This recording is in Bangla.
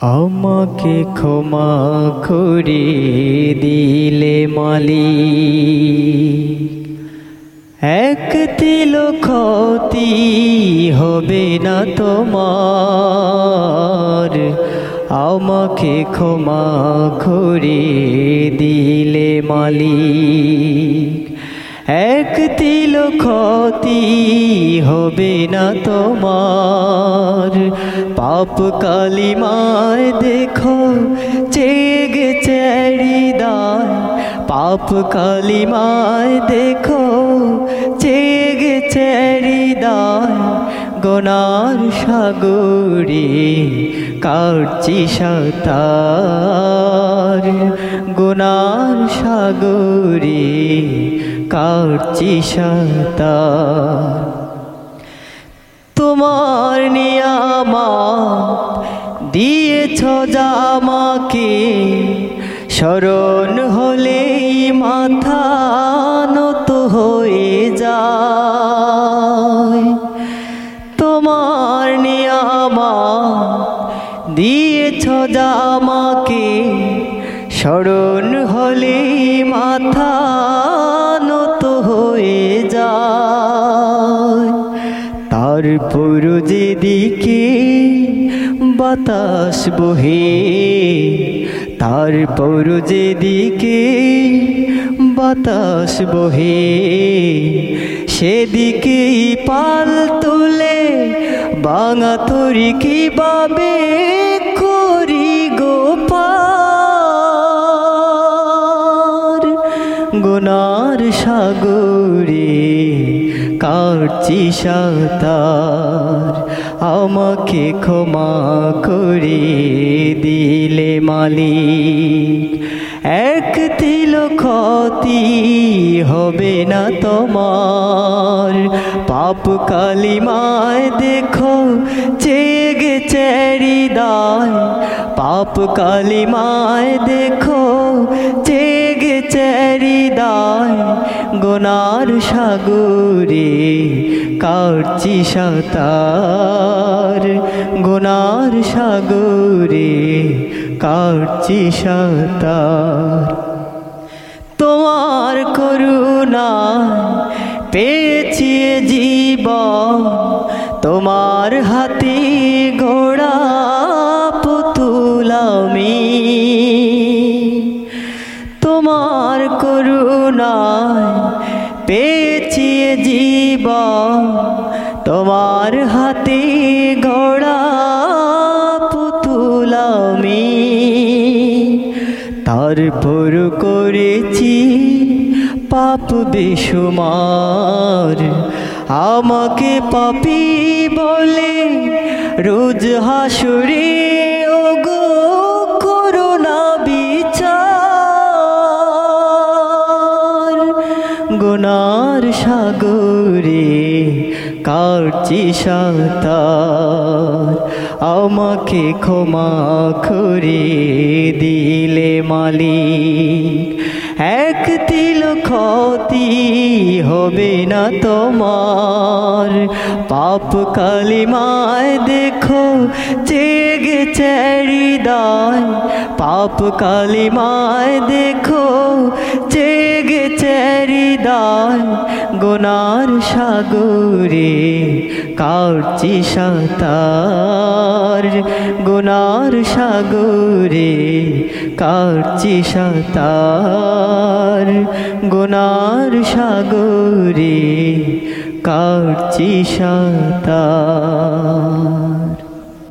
আমাকে ক্ষমা করে দিলে মালি এক তিল ক্ষতি হবে না তোমার। আমাকে ক্ষমা করে দিলে মালিক। এক তিল ক্ষতি হবে না তোমার। পাপ কালিমায় দেখো চেগে চেড়িদার পাপ কালিমায় দেখো চেগে চেড়িদার গোনার সাগরে কাটছি সাতার। গোনার সাগরে কাটছি সাতার। তোমার নিয়ামা দিয়েছ জামাকে, শরণ হলেই মাথা নত হয়ে যায়। তোমার নিয়ামা দিয়েছ জামাকে, শরণ হলেই মাথা তারপর যেদিকে বাতাস বহে। তার তারপর যেদিকে বাতাস বহে। সেদিকেই পাল তুলে বাঙা তরি কীভাবে করি গোপার গুনার সাগরে কাটছি সাতার। আমাকে ক্ষমা করে দিলে মালিক। এক তিল ক্ষতি হবে না তোমার। পাপ কালিমায় দেখো চেগে চেরিদায়। পাপ কালিমায় দেখো চেগে চেরিদায় গোনার সাগরে কাটছি সাতার। গোনার সাগরে কাটছি সাতার। তোমার করুণা পেয়েছি জীবন, তোমার হাতি ঘোড়া পুতুলামি তোমার হাতে ঘোড়া পুতুলামি তারপর করেছি পাপ বেসুমার আমাকে পাপি বলে রোজ হাসুরে, ওগো বিচার। সাগরে কাটছি সাতার। আমাকে ক্ষমা করে দিলে মালিক। এক তিল ক্ষতি হবে না তোমার। পাপ কালিমায় দেখো চেগে চেরিদায়। পাপ কালিমায় দেখো চেরিদায় গোনার সাগরে কাটছি সাতার। গোনার সাগরে কাটছি সাতার। গোনার সাগরে কাটছি সাতার।